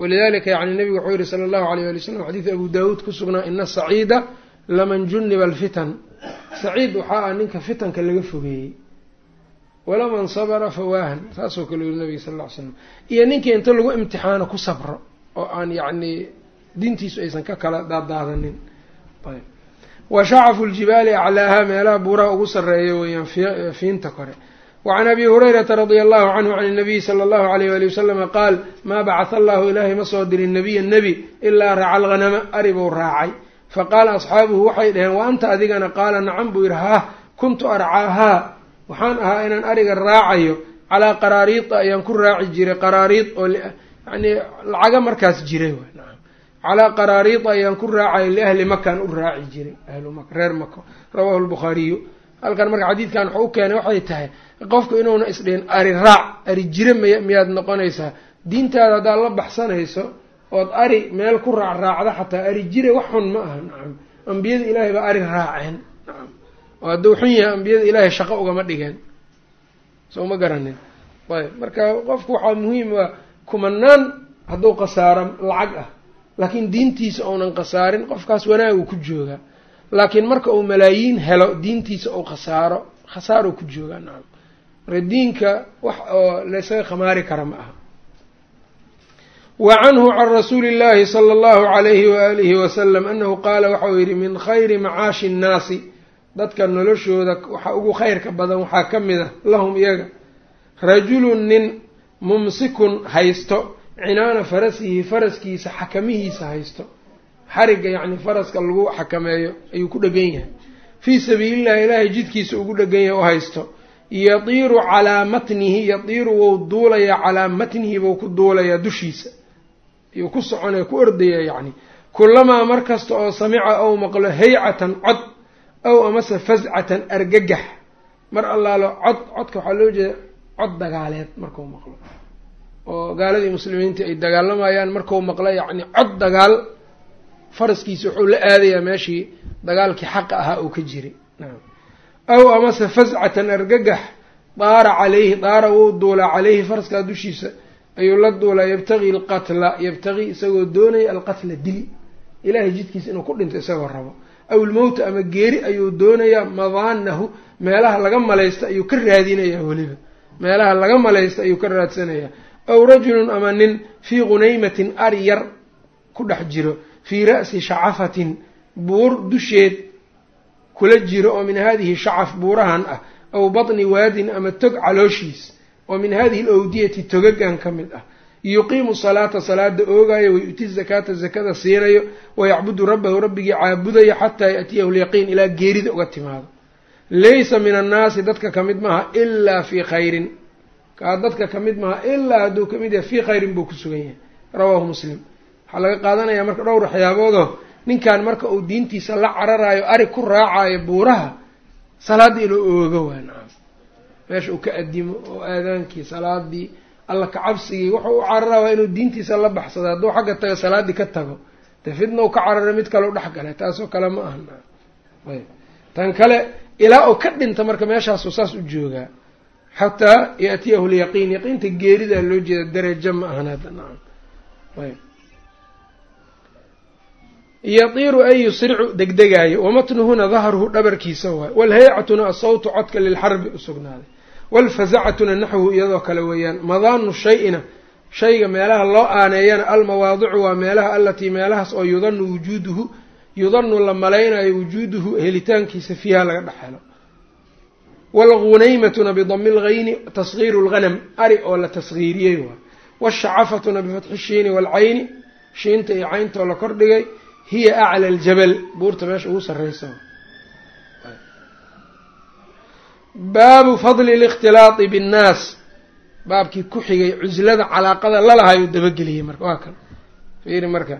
walidalika yani nabigu wuxuu yihi sala allahu alayh ali wasalam xadiid abu daawuud ku sugnaa ina saciida laman juniba alfitan. Saciid waxaa ah ninka fitanka laga fogeeyey. Walaman sabra fawaahan. Saasoo kale yiri nabiga sal ll ly slam iyo ninkii inta lagu imtixaano ku sabro oo aan yacni diintiisu aysan ka kala daadaadanin. Wa shacafu ljibaali aclaaha meelaha buuraha ugu sarreeya weeyaan fiinta kore wacan abi hurayrata radia allahu canhu can inabiyi sala allahu alayh wali wasalama qaal maa bacatha allahu ilaahay ma soo dirin nabiya nebi ilaa raaca alghanama ari buu raacay faqaala asxaabuhu waxay dhaheen wa anta adigana qaala nacam buu yidhi haah kuntu arcaahaa waxaan ahaa inaan ariga raacayo calaa qaraariida ayaan ku raaci jiray qaraariid oo yani lacaga markaas jiray calaa qaraariida ayaan ku raacayo liahli makaan u raaci jiray ahlu maka reer rawahu lbukhaariyu halkan marka xadiidkan waxau u keenay waxay tahay qofku inuuna isdhihin ari raac ari jire may miyaad noqonaysaa. Diintaada haddaad la baxsanayso ood ari meel ku raac raacda xataa ari jire wax xun ma aha. Nacam ambiyada ilaahay baa ari raaceen. Nacam oo hadduu xun yahay ambiyada ilaahay shaqo ugama dhigeen. Soo ma garanin. Ayb marka qofku waxaa muhiim a kumanaan hadduu khasaaro lacag ah laakiin diintiisa uunan khasaarin qofkaas wanaagu ku joogaa laakiin marka uu malaayiin helo diintiisa uu khasaaro khasaaro ku joogaa nacam marka diinka wax oo laysaga khamaari kara ma aha. Wa canhu can rasuuli illahi sala allahu alayhi waalihi wasalam anahu qaala waxau yihi min khayri macaashi nnaasi. Dadka noloshooda waxa ugu khayrka badan waxaa ka mid a lahum iyaga. Rajulun nin mumsikun haysto cinaana farasihi faraskiisa xakamihiisa haysto xarigga yacni faraska lagu xakameeyo ayuu ku dhegan yahay. Fii sabiilillahi ilaahay jidkiisa ugu dhegan yahay oo haysto. Yatiiru calaa matnihi yatiiru wou duulayaa calaa matnihi bou ku duulayaa dushiisa. Ayuu ku soconaya ku ordaya yacni. Kulamaa mar kasta oo samica ou maqlo haycatan cod ow amase fascatan argagax. Mar allaalo cod codka waxaa loo jeeda cod dagaaleed markau maqlo. Oo gaaladii muslimiinta ay dagaalamayaan markau maqlo yacni cod dagaal faraskiisa wuxuu la aadayaa meeshii dagaalkii xaqa ahaa oo ka jiray aw amase fascatan argagax daara calayhi daara wou duulaa caleyhi faraskaa dushiisa ayuu la duulaa yabtagii alqatla yabtagii isagoo doonaya alqatla dil ilaahay jidkiisa inuu ku dhinto isagoo rabo. Aw ilmowta ama geeri ayuu doonayaa madaanahu meelaha laga malaysta ayuu ka raadinayaa weliba. Meelaha laga malaysta ayuu ka raadsanayaa. Aw rajulun ama nin fii qunaymatin ari yar ku dhex jiro fii ra'si shacafatin buur dusheed kula jiro oo min hadihi shacaf buurahan ah aw batni waadin ama tog calooshiis oo min hadihi alawdiyati togagan ka mid ah. Yuqiimu salaata salaada oogayo wayu'ti zakaata zakada siinayo wayacbudu rabbahu rabbigii caabudayo xataa yaatiyahu lyaqiin ilaa geerida uga timaado. Laysa min annaasi dadka ka mid maaha ilaa fii khayrin. Kaa dadka ka mid maaha ilaa hadduu ka mid yahay fii khayrin buu ku sugan yahay. Rawaahu muslim waxaa laga qaadanayaa marka dhowr waxyaaboodoo ninkan marka uu diintiisa la cararayo ari ku raacayo buuraha salaadda inuu oogo waa nacam meesha uu ka adimo oo aadaankii salaadii alla kacabsigii wuxuu u cararaa waa inuu diintiisa la baxsado. Hadduu xagga tago salaaddii ka tago dee fidna u ka cararo mid kale u dhex galay taasoo kale ma aha ayb. Tan kale ilaa uu ka dhinta marka meeshaasuu saas u joogaa xataa yaatiyahu lyaqiin yaqiinta geeridaa loo jeeda darajo ma ahan hadda nacam ayb yatiiru ay yusricu degdegaayo wamatnuhuna dahruhu dhabarkiisa waay. Walhaycatuna asawtu codka lilxarbi usugnaaday. Walfazacatuna naxwuhu iyadoo kale weeyaan. Madaanu shay-ina shayga meelaha loo aaneeyana almawaadicu waa meelaha alatii meelahaas oo yudanu wujuuduhu yudanu la malaynayo wujuuduhu helitaankiisa fiiha laga dhex helo waalgunaymatuna bidami lgayni tasgiiru lghanam ari oo la tasgiiriyey waay. Washacafatuna bifatxi shiini waalcayni shiinta iyo cayntoo la kordhigay hiya acla aljabal. Buurta meesha ugu sarreysa. Baabu fadli likhtilaati binnaas. Baabkii ku xigay cuslada calaaqada lalahayo dabageliyey marka waa kan. Fiiri marka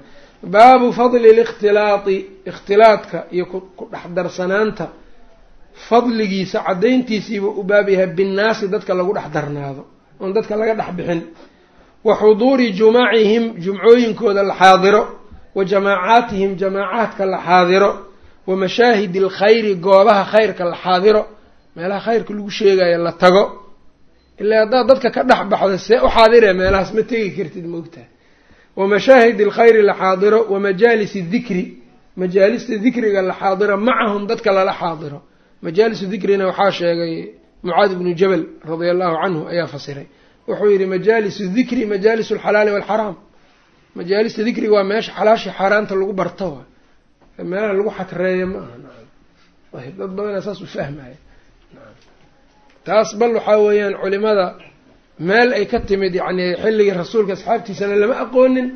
baabu fadli likhtilaati ikhtilaadka iyo ku dhex darsanaanta fadligiisa caddayntiisiiba u baab yahay binnaasi dadka lagu dhex darnaado oon dadka laga dhex bixin. Wa xuduuri jumacihim jumcooyinkooda la xaadiro wa jamaacaatihim jamaacaadka la xaadiro wa mashaahidi alkhayri goobaha khayrka la xaadiro meelaha khayrka lagu sheegayo la tago. Ilaa haddaad dadka ka dhex baxdo see u xaadire meelahaas ma tegi kartid maogtahay wa mashaahidi alkhayri la xaadiro wa majaalisi dikri majaalista dikriga la xaadiro macahum dadka lala xaadiro. Majaalisu dikrina waxaa sheegay mucaad ibnu jabal radia allahu canhu ayaa fasiray. Wuxuu yidhi majaalisu dikri majaalisu alxalaali waalxaraam majaalista dikriga waa meesha xalaashii xaaraanta lagu barto. Meelaha lagu xatreeyo ma aha. Dad badana saas u fahmaya taas bal waxaa weeyaan culimada meel ay ka timid yacni xilligii rasuulka asxaabtiisana lama aqoonin.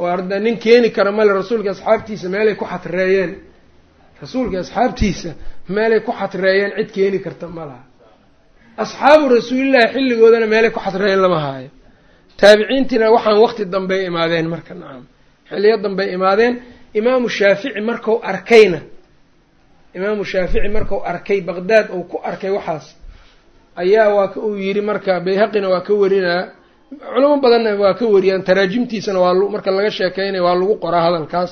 Oo arda nin keeni kara male rasuulka asxaabtiisa meelay ku xatreeyeen. Rasuulka asxaabtiisa meelay ku xatreeyeen cid keeni karta ma laha. Asxaabu rasuulillahi xilligoodana meelay ku xatreeyeen lama haayo taabiciintiina waxaan waqti dambey imaadeen marka nacam. Xilliyo dambey imaadeen imaamu shaafici markau arkayna imaamu shaafici markau arkay baqdaad uu ku arkay waxaas ayaa waa uu yidhi marka bayhaqina waa ka warinaa culamo badanna waa ka wariyaan taraajimtiisana waa marka laga sheekeynaya waa lagu qoraa hadalkaas.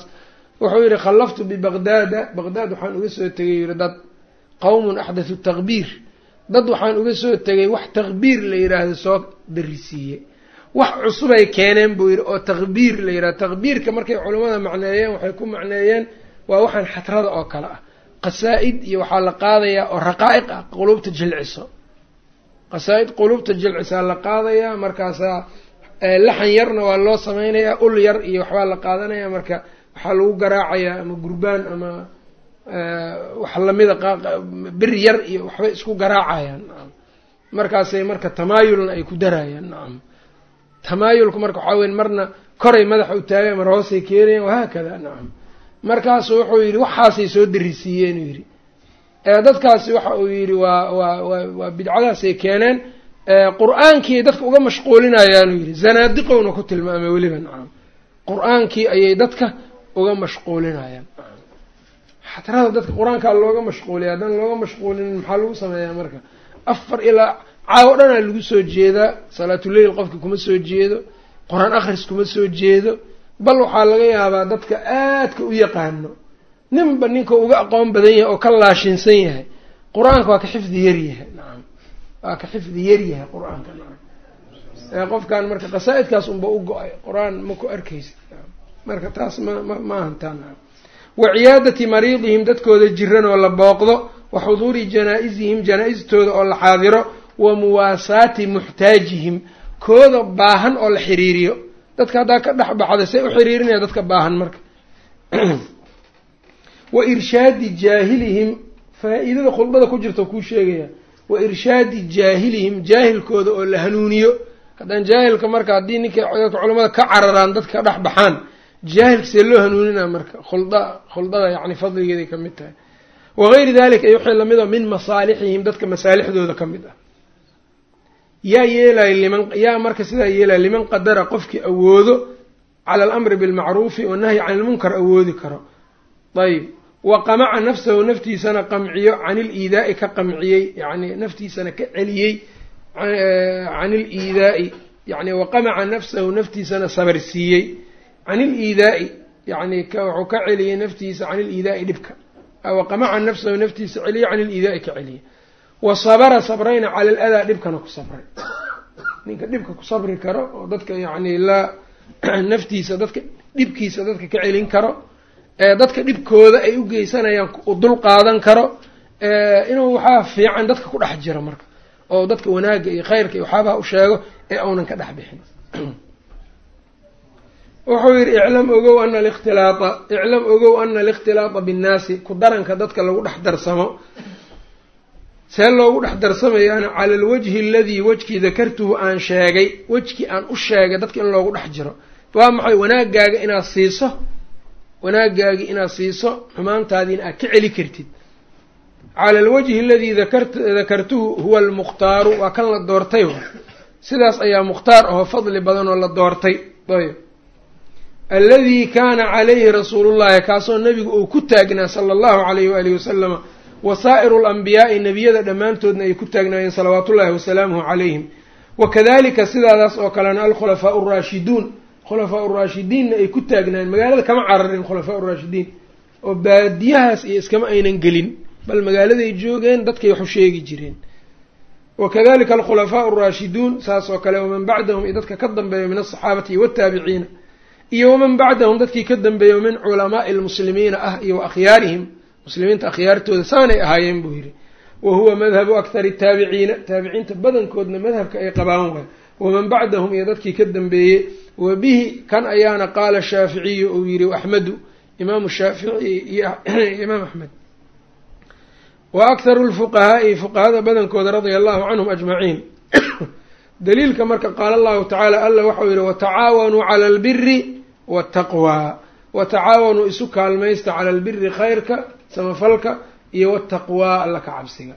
Wuxuu yidhi khallaftu bibaqdaada baqdaad waxaan uga soo tegay yidhi dad qowmun axdathu takbiir dad waxaan uga soo tegay wax takbiir la yidhaahdo soo darisiiye wax cusubay keeneen buu yidhi oo takbiir la yidhahdo takbiirka markay culammada macneeyeen waxay ku macneeyeen waa waxaan xatrada oo kale ah. Qasaa-id iyo waxaa la qaadayaa oo raqaa'iq ah quluubta jilciso. Qasaa-id quluubta jilcisaa la qaadayaa markaasaa laxan yarna waa loo sameynayaa ul yar iyo waxbaa la qaadanaya marka waxaa lagu garaacayaa ama gurbaan ama wax lamida bir yar iyo waxbay isku garaacayaan. Markaasay marka tamaayulna ay ku darayaan nacam tamaayulku marka waxaa weyn marna koray madaxa u taagay mar hoosay keenayaan wahaakada nacam. Markaasu wuxuu yidhi waxaasay soo darisiiyeen uu yidhi. Dadkaasi waxa uu yidhi waa waa waa bidcadaasay keeneen. Qur'aankii dadka uga mashquulinayaanuu yidhi zanaadiqowna ku tilmaamay weliba nacam. Qur'aankii ayay dadka uga mashquulinayaan. Xatrada dadka qur'aankaa looga mashquuliya haddaan looga mashquulinin maxaa lagu sameeyaa marka? Afar ilaa caawo dhanaa lagu soo jeedaa. Salaatuleyl qofka kuma soo jeedo. Qur'aan akhris kuma soo jeedo. Bal waxaa laga yaabaa dadka aadka u yaqaano ninba ninka uga aqoon badan yahay oo ka laashinsan yahay qur'aanka waa ka xifdi yaryahay nacam. Waa ka xifdi yaryahay qur'aanka nacam. Qofkan marka qasaa-idkaas unba u go'ay qur'aan ma ku arkaysa. Marka taas ma maahantaa nacam. Wa ciyaadati mariidihim dadkooda jiran oo la booqdo wa xuduuri janaa-isihim janaa-istooda oo la xaadiro wa muwaasaati muxtaajihim kooda baahan oo la xiriiriyo. Dadka haddaa ka dhex baxda say u xiriirinaya dadka baahan marka. Wa irshaadi jaahilihim faa-iidada khudbada ku jirta kuu sheegaya. Wa irshaadi jaahilihim jaahilkooda oo la hanuuniyo. Haddaan jaahilka marka haddii ninkay dadka culamada ka cararaan dadka ka dhex baxaan jaahilka see loo hanuuninaa marka? Khulda khuldada yacni fadligeeday ka mid tahay. Wagayri dalika iyo wixii la mid oo min masaalixihim dadka masaalixdooda ka mid ah yaa yeelaya liman yaa marka sidaa yeelaya liman qadara qofkii awoodo cala alamri bilmacruufi wanahyi can ilmunkar awoodi karo. Ayb wa qamaca nafsahu naftiisana qamciyo can iliidaa'i ka qamciyey yani naftiisana ka celiyey can iliidaa'i yani waqamaca nafsahu naftiisana sabarsiiyey can iliidaa'i yani wuxuu ka celiyey naftiisa can iliidaa'i dhibka. Waqamaca nafsahu naftiisa celiya can ilidaai ka celiya wa sabara sabrayna cala aladaa dhibkana ku sabray. Ninka dhibka ku sabri karo oo dadka yacni la naftiisa dadka dhibkiisa dadka ka celin karo dadka dhibkooda ay u geysanayaan u dul qaadan karo inuu waxaa fiican dadka ku dhex jiro marka oo dadka wanaagga iyo khayrka iyo waxaabaha u sheego ee aunan ka dhex bixin. Wuxuu yidhi iclam ogow ana alikhtilaata iclam ogow ana alikhtilaata binnaasi ku daranka dadka lagu dhex darsamo see loogu dhex darsamayaana cala alwajhi aladii wejkii dakartuhu aan sheegay wejkii aan u sheegay dadka in loogu dhex jiro. Waa maxay wanaagaaga inaad siiso? Wanaagaagii inaad siiso xumaantaadiina aad ka celi kartid. Cala alwajhi aladii dakartuhu huwa almukhtaaru waa kan la doortay sidaas ayaa mukhtaar ahoo fadli badan oo la doortay. Ayb alladii kaana calayhi rasuulullahi kaasoo nebigu uu ku taagnaa sala allahu calayhi waalihi wasalama wa saa'iru alambiyaai nebiyada dhammaantoodna ay ku taagnaayeen salawaatullaahi wasalaamuhu calayhim. Wa kadalika sidaadaas oo kalena alkhulafaau araashiduun khulafaa uraashidiinna ay ku taagnaayeen. Magaalada kama cararin khulafaa uraashidiin oo baadiyahaas iyo iskama aynan gelin bal magaaladay joogeen dadkay waxu sheegi jireen. Wa kadalika alkhulafaau araashiduun saas oo kale waman bacdahum iyo dadka ka dambeeya min asaxaabati waataabiciina iyo waman bacdahum dadkii ka dambeeya min culamaai lmuslimiina ah iyo wa akhyaarihim muslimiinta akhyaartooda saanay ahaayeen buu yidhi. Wa huwa madhabu akthari taabiciina taabiciinta badankoodna madhabka ay qabaan waay waman bacdahum iyo dadkii ka dambeeyey. Wa bihi kan ayaana qaala shaaficiyu uu yidhi axmedu imaamu shaafici iyo imaam axmed. Wa akharu lfuqahaa'i fuqahada badankooda radia allahu canhum ajmaciin. Daliilka marka qaala allahu tacaala alla waxau yidhi watacaawanuu cala albiri waataqwaa watacaawanuu isu kaalmaysta cala albiri khayrka samafalka iyo wataqwaa alla ka cabsiga.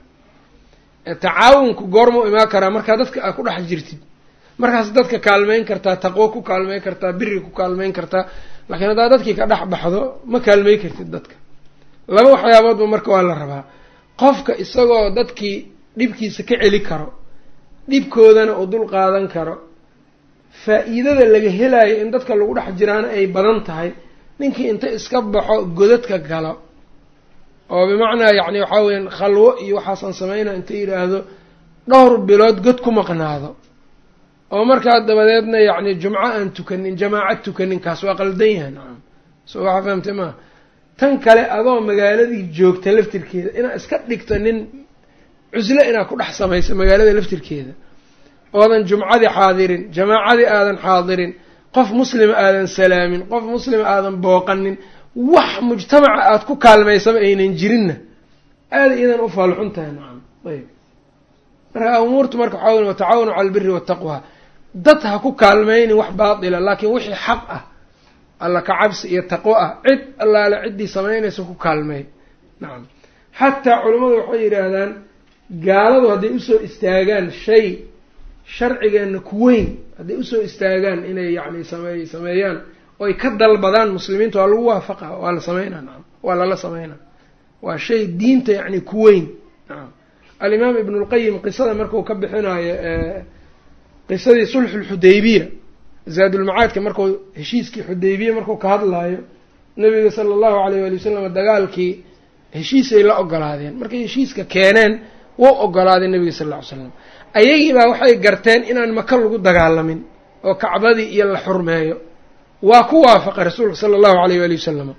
Tacaawunku goormau imaan karaa markaa dadka aa ku dhex jirtid. Markaas dadka kaalmeyn kartaa taqwo ku kaalmeyn kartaa biri ku kaalmeyn kartaa laakiin haddaa dadkii ka dhex baxdo ma kaalmey kartid dadka. Laba waxyaaboodba marka waa la rabaa. Qofka isagoo dadkii dhibkiisa ka celi karo dhibkoodana uu dul qaadan karo faa-iidada laga helayo in dadka lagu dhex jiraana ay badan tahay ninkii inta iska baxo godadka galo oo bimacnaa yacni waxaa weyan khalwo iyo waxaasaan sameynaa inta yidhaahdo dhowr bilood god ku maqnaado. oo markaa dabadeedna yacni jumco aan tukanin jamaaca tukanin kaas waa qaldan yahay nacam soo waxaa fahamtay maaha tan kale adoo magaaladii joogta laftirkeeda inaad iska dhigto nin cusle inaad ku dhex samayso magaalada laftirkeeda. Oodan jumcadii xaadirin jamaacadii aadan xaadirin qof muslima aadan salaamin qof muslima aadan booqanin wax mujtamaca aada ku kaalmaysaba aynan jirinna. Aada idan u faalxun tahay nacam. Ayb. Marka umuurtu marka waxaa wey watacaawanu cala albiri waataqwa dad ha ku kaalmaynin wax baatila laakiin wixii xaq ah alla ka cabsi iyo taqwo ah cid allaale ciddii samaynaysa ku kaalmay nacam. Xataa culammadu waxay yidhaahdaan gaaladu hadday u soo istaagaan shay sharcigeenna ku weyn hadday u soo istaagaan inay yacni same sameeyaan oy ka dalbadaan muslimiinta waa lagu waafaqa waa la sameynaa nacam waa lala sameynaa. Waa shay diinta yacni ku weyn. Nacam alimaam ibnu lqayim qisada marku ka bixinayo qisadii sulxu lxudaybiya zaadulmacaadka markuu heshiiskii xudaybiya markuu ka hadlaayo nabiga sala allahu alayh wali wasalam dagaalkii heshiisay la ogolaadeen. Markay heshiiska keeneen wou ogolaaday nabiga sal lla ly slam ayagii baa waxay garteen inaan maka lagu dagaalamin oo kacbadii iyo la xurmeeyo waa ku waafaqay rasuulka sala allahu alayh waali wasalam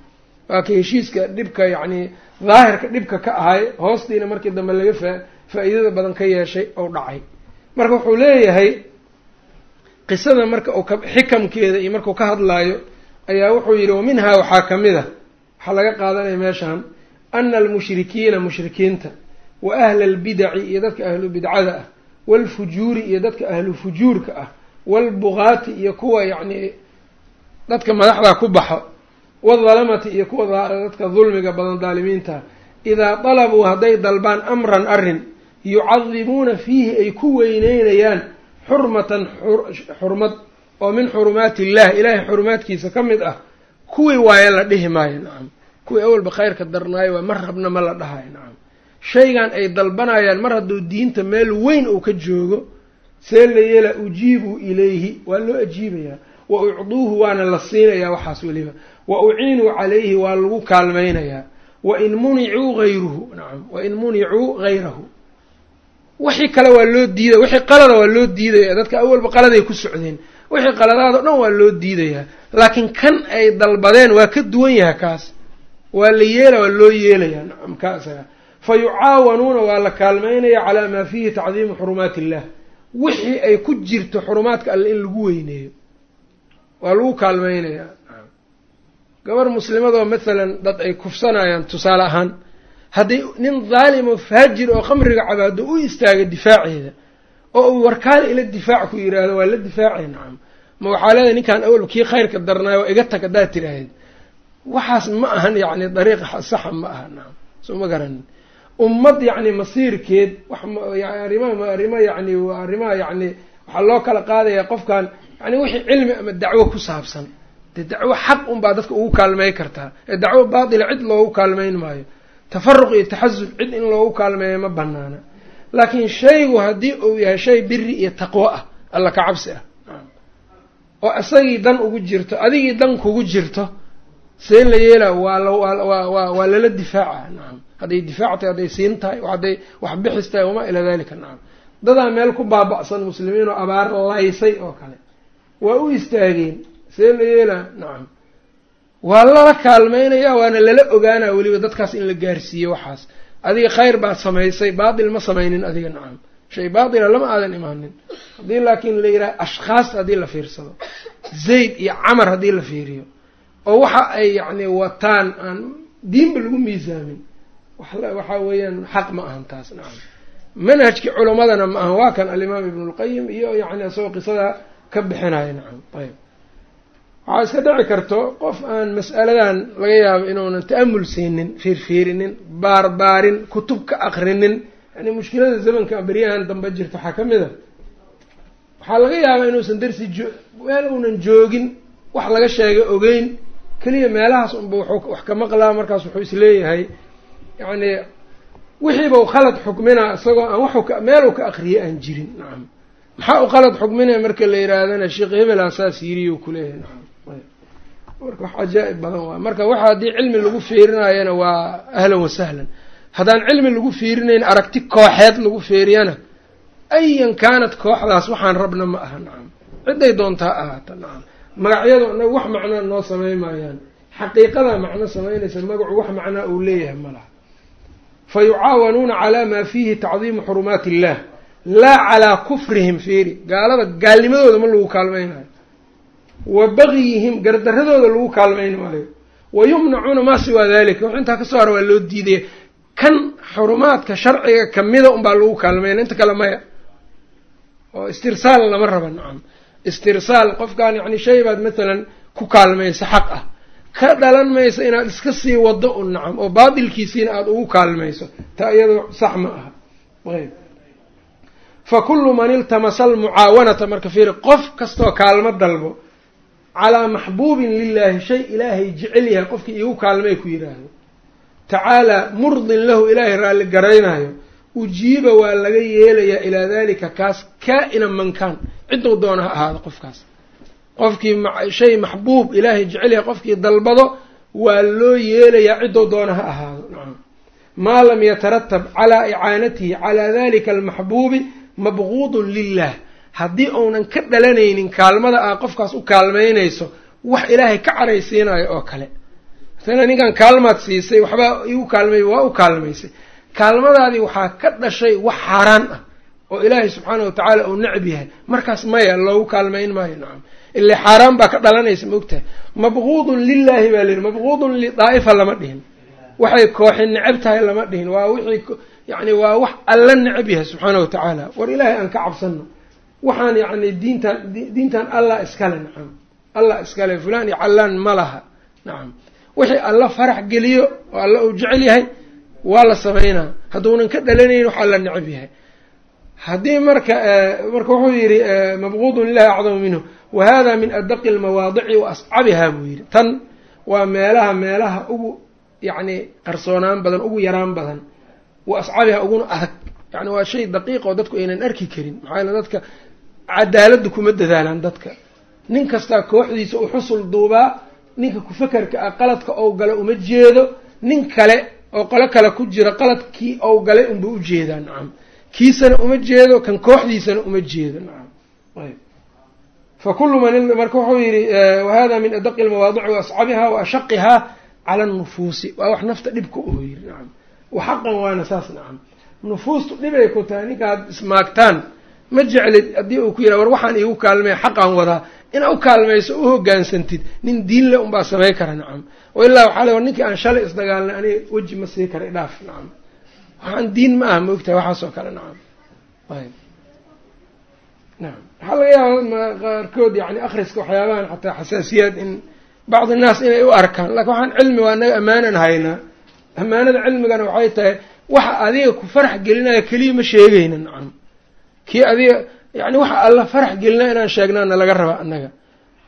waa kii heshiiska dhibka yacni daahirka dhibka ka ahay hoostiina markii dambe laga faa faa-iidada badan ka yeeshay ou dhacay. Marka wuxuu leeyahay qisada marka uu ka xikamkeeda iyo markuu ka hadlaayo ayaa wuxuu yidhi wa minhaa waxaa ka mid a waxaa laga qaadanaya meeshaan ana almushrikiina mushrikiinta wa ahla albidaci iyo dadka ahlu bidcada ah waalfujuuri iyo dadka ahlu fujuurka ah waalbugaati iyo kuwa yacni dadka madaxdaa ku baxo wadalamati iyo kuwa dadka dulmiga badan daalimiinta idaa dalabuu hadday dalbaan amran arrin yucadimuuna fiihi ay ku weyneynayaan xurmatan xurmad oo min xurumaati illah ilaahay xurumaadkiisa ka mid ah kuwii waaye la dhihi maayo nacam kuwii awalba khayrka darnaayo waa mar rabna ma la dhahayo nacam shaygan ay dalbanayaan mar hadduu diinta meel weyn uu ka joogo see la yeela ujiibuu ilayhi waa loo ajiibayaa wa ucduuhu waana la siinayaa waxaas weliba. Wa uciinuu calayhi waa lagu kaalmaynayaa. Wain municuu hayruhu nacam wain municuu hayrahu wixii kale waa loo diidaya wixii qalada waa loo diidaya dadka awalba qaladay ku socdeen. Wixii qaladaad dhan waa loo diidayaa. Laakiin kan ay dalbadeen waa ka duwan yaha kaas. Waa la yeela waa loo yeelayaa. Nacam kaasaga fa yucaawanuuna waa la kaalmaynaya calaa maa fiihi tacdiimu xurumaati illah wixii ay ku jirto xurumaadka alle in lagu weyneeyo waa lagu kaalmaynayaa. Gabar muslimadoo mathalan dad ay kufsanayaan tusaale ahaan haddii nin dhaalimo faajir oo khamriga cabaado u istaaga difaaceeda oo uu warkaale ila difaac ku yidhaahdo waa la difaacay nacam ma waxaa leedahay ninkaan awal kii khayrka darnaayo waa iga tag haddaad tiraahdeed waxaas ma ahan yacni dariiqa saxa ma aha nacam soo garanin ummad yacni masiirkeed wax arrima yacni arrimaha yacni waxaa loo kala qaadayaa qofkan yani wixii cilmi ama dacwo ku saabsan. Dee dacwo xaq unbaa dadka ugu kaalmey kartaa. Ee dacwo baatila cid loogu kaalmeyn maayo. Tafaruq iyo taxasub cid in loogu kaalmeeyo ma banaana laakiin shaygu haddii uu yahay shay biri iyo taqwo ah alla ka cabsi ah. Oo isagii dan ugu jirto adigii dan kugu jirto see la yeelaa waa waa lala difaaca. Nacam hadday difaac tahay hadday siin tahay hadday wax bixis tahay wamaa ilaa dalika nacam dadaa meel ku baaba'san muslimiin oo abaar laysay oo kale waa u istaageen see la yeelaa? Nacam waa lala kaalmeynaya waana lala ogaanaa weliba dadkaas in la gaarsiiyo waxaas. Adiga khayr baad samaysay baatil ma samaynin adiga nacam shay baatila lama aadan imaanin. Haddii laakiin la yidhaha ashkhaas haddii la fiirsado zayd iyo camar haddii la fiiriyo oo waxa ay yacni wataan aan diinba lagu miisaamin waxaa weeyaan xaq ma ahan taas nacam manhajkii culammadana ma ahan. Waa kan alimaam ibnu lqayim iyo yacni isagoo qisada ka bixinaya nacam ayb waxaa iska dhici karto qof aan mas'aladan laga yaabo inuunan ta'amul siinin fiirfiirinin baarbaarin kutub ka akrinin yani mushkilada zamanka beryahan dambe jirta waxaa ka mid a waxaa laga yaabaa inuusan darsi jo meel uunan joogin wax laga sheegay ogeyn. Keliya meelahaas unba wuxuu wax ka maqlaa markaas wuxuu is leeyahay yacni wixiiba u khalad xukminaa isagoo aan waxu ka meel uu ka akriyay aan jirin nacam maxaa u qalad xukminaya marka la yihaahdana sheekh hebela saas yiriyu kuleeyahay marka wax cajaa'ib badan waay marka waxa haddii cilmi lagu fiirinayana waa ahlan wasahlan haddaan cilmi lagu fiirinayn aragti kooxeed lagu fiiriyana ayan kaanad kooxdaas waxaan rabna ma aha nacam ciday doontaa ahaata nacam magacyadu anaga wax macnaa noo samey maayaan. Xaqiiqadaa macno samaynaysa magacu wax macnaa uu leeyahay ma laha. Fa yucaawanuuna calaa maa fiihi tacdiimu xurumaati illah laa calaa kufrihim fiiri gaalada gaalnimadooda ma lagu kaalmeynayo wa bagyihim gardaradooda lagu kaalmeyn maayo wa yumnacuuna maa siwaa dalika wax intaa ka soo hara waa loo diidaya kan xurumaadka sharciga kamida unbaa lagu kaalmeyna inta kale maya oo istirsaal lama raba nacam istirsaal qofkan yacni shay baad mathalan ku kaalmaysa xaq ah ka dhalan maysa inaad iska sii wado un nacam oo baatilkiisiina aada ugu kaalmayso taa iyadoo sax ma aha ayb fa kullu man iltamasa almucaawanata marka fiiri qof kastoo kaalmo dalbo calaa maxbuubin lilahi shay ilaahay jecel yahay qofkii iigu kaalmay ku yidhaahdo. Tacaalaa murdin lahu ilaahay raalli garaynayo ujiiba waa laga yeelayaa ilaa dalika kaas kaa-ina mankaan. Cidduu doona ha ahaado qofkaas. Qofkii shay maxbuub ilaahay jecel yahay qofkii dalbado waa loo yeelayaa cidduu doona ha ahaado. Maa lam yataratab calaa icaanatihi calaa dalika almaxbuubi mabquudun lilah haddii uunan ka dhalanaynin kaalmada aa qofkaas u kaalmeynayso wax ilaahay ka caraysiinayo oo kale. Masalan ninkan kaalmaad siisay waxbaa igu kaalmay waa u kaalmaysay. Kaalmadaadii waxaa ka dhashay wax xaaraan ah oo ilaahay subxaana watacaala uu necb yahay. Markaas maya loogu kaalmayn maayo nacam. Ile xaaraan baa ka dhalanaysa maogtahay mabquudun lilaahi baa layihi mabquudun lidaa'ifa lama dhihin. Waxay kooxi necab tahay lama dhihin. Waa wixii yacni waa wax alla necab yahay subxaana watacaala war ilaahay aan ka cabsano waxaan yacni diintan diintan allah iskale nacam allah iskale fulaan iyo callaan ma laha. Nacam wixii alla farax geliyo oo alla uu jecel yahay waa la sameynaa. Hadduunan ka dhalanayn wax alla necab yahay. Haddii marka marka wuxuu yidhi mabquudun lilahi acdamu minhu wa hada min adaqi lmawaadici wa ascabiha buu yidhi. Tan waa meelaha meelaha ugu yacni qarsoonaan badan ugu yaraan badan wa ascabiha uguna adag yani waa shay daqiiq oo dadku aynan arki karin. Maxaa yeele dadka cadaaladda kuma dadaalaan dadka. Nin kastaa kooxdiisa u xusul duubaa ninka kufakarka ah qaladka ou gala uma jeedo. Nin kale oo qolo kale ku jira qaladkii ou galay unba u jeedaa nacam kiisana uma jeedo kan kooxdiisana uma jeedo nacam ayb. Fa kullu man marka wuxuu yidhi wahada min adaqi lmawaadici waascabiha wa ashaqihaa cala annufuusi. Waa wax nafta dhibka oo yiri nacam wa xaqan waana saas nacam nufuustu dhibay ku tahay ninkaad ismaagtaan ma jeclid haddii uu ku yidhaha war waxaan iigu kaalmaya xaqaan wadaa ina u kaalmayso u hogaansantid nin diinle unbaa samay kara nacam ilaa waxaa le war ninkii aan shalay isdagaalnay aniga weji ma sii kara idhaaf nacam waxaan diin ma aha ma ogtahay waxaas oo kale nacam ayb nacam waxaa laga yaaba qaarkood yani akhriska waxyaabahan xataa xasaasiyaad in bacdi innaas inay u arkaan laakiin waxaan cilmi waa naga ammaanan haynaa ammaanada cilmigana waxay tahay waxa adiga ku farax gelinaya keliya ma sheegayna nacam. Kii adiga yani waxa alla farax gelina inaan sheegnaana laga raba annaga.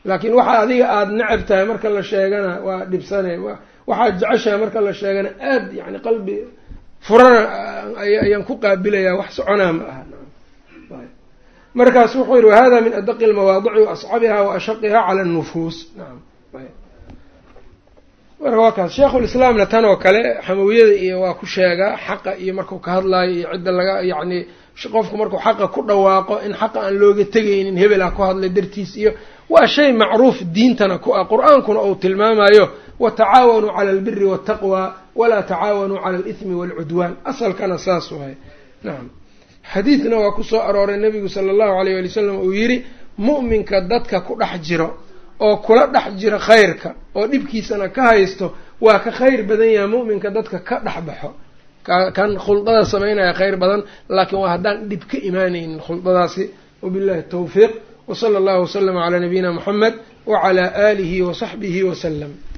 Laakiin waxa adiga aada necab tahay marka la sheegana waa dhibsane waxaad jeceshahay marka la sheegana aada yani qalbi furana ayaan ku qaabilayaa wax soconaa ma aha. Markaas wuxuu yihi wahada min adaqi lmawaadici waascabiha wa ashaqiha cala annufuus naam marka waa kaas sheikhulislaamna tan oo kale xamawiyada iyo waa ku sheegaa xaqa iyo markuu ka hadlaayo iyo cidda laga yacni qofku markuu xaqa ku dhawaaqo in xaqa aan looga tegaynin hebelha ku hadlay dartiis iyo waa shay macruuf diintana ku ah. Qur'aankuna uu tilmaamayo watacaawanuu cala albiri waataqwa walaa tacaawanuu cala alithmi waalcudwaan asalkana saas waay. Nacam xadiidna waa ku soo arooray nabigu sala allahu alayh ali wasalam uu yidhi mu'minka dadka ku dhex jiro oo kula dhex jiro khayrka oo dhibkiisana ka haysto waa ka khayr badan yaha mu'minka dadka ka dhex baxo. Kan khuldada samaynaya khayr badan laakiin waa haddaan dhib ka imaanaynin khuldadaasi wabillahi tawfiiq. Wsala allahu waslama calaa nabiyina muxamed wacalaa aalihi wasaxbihi wasalam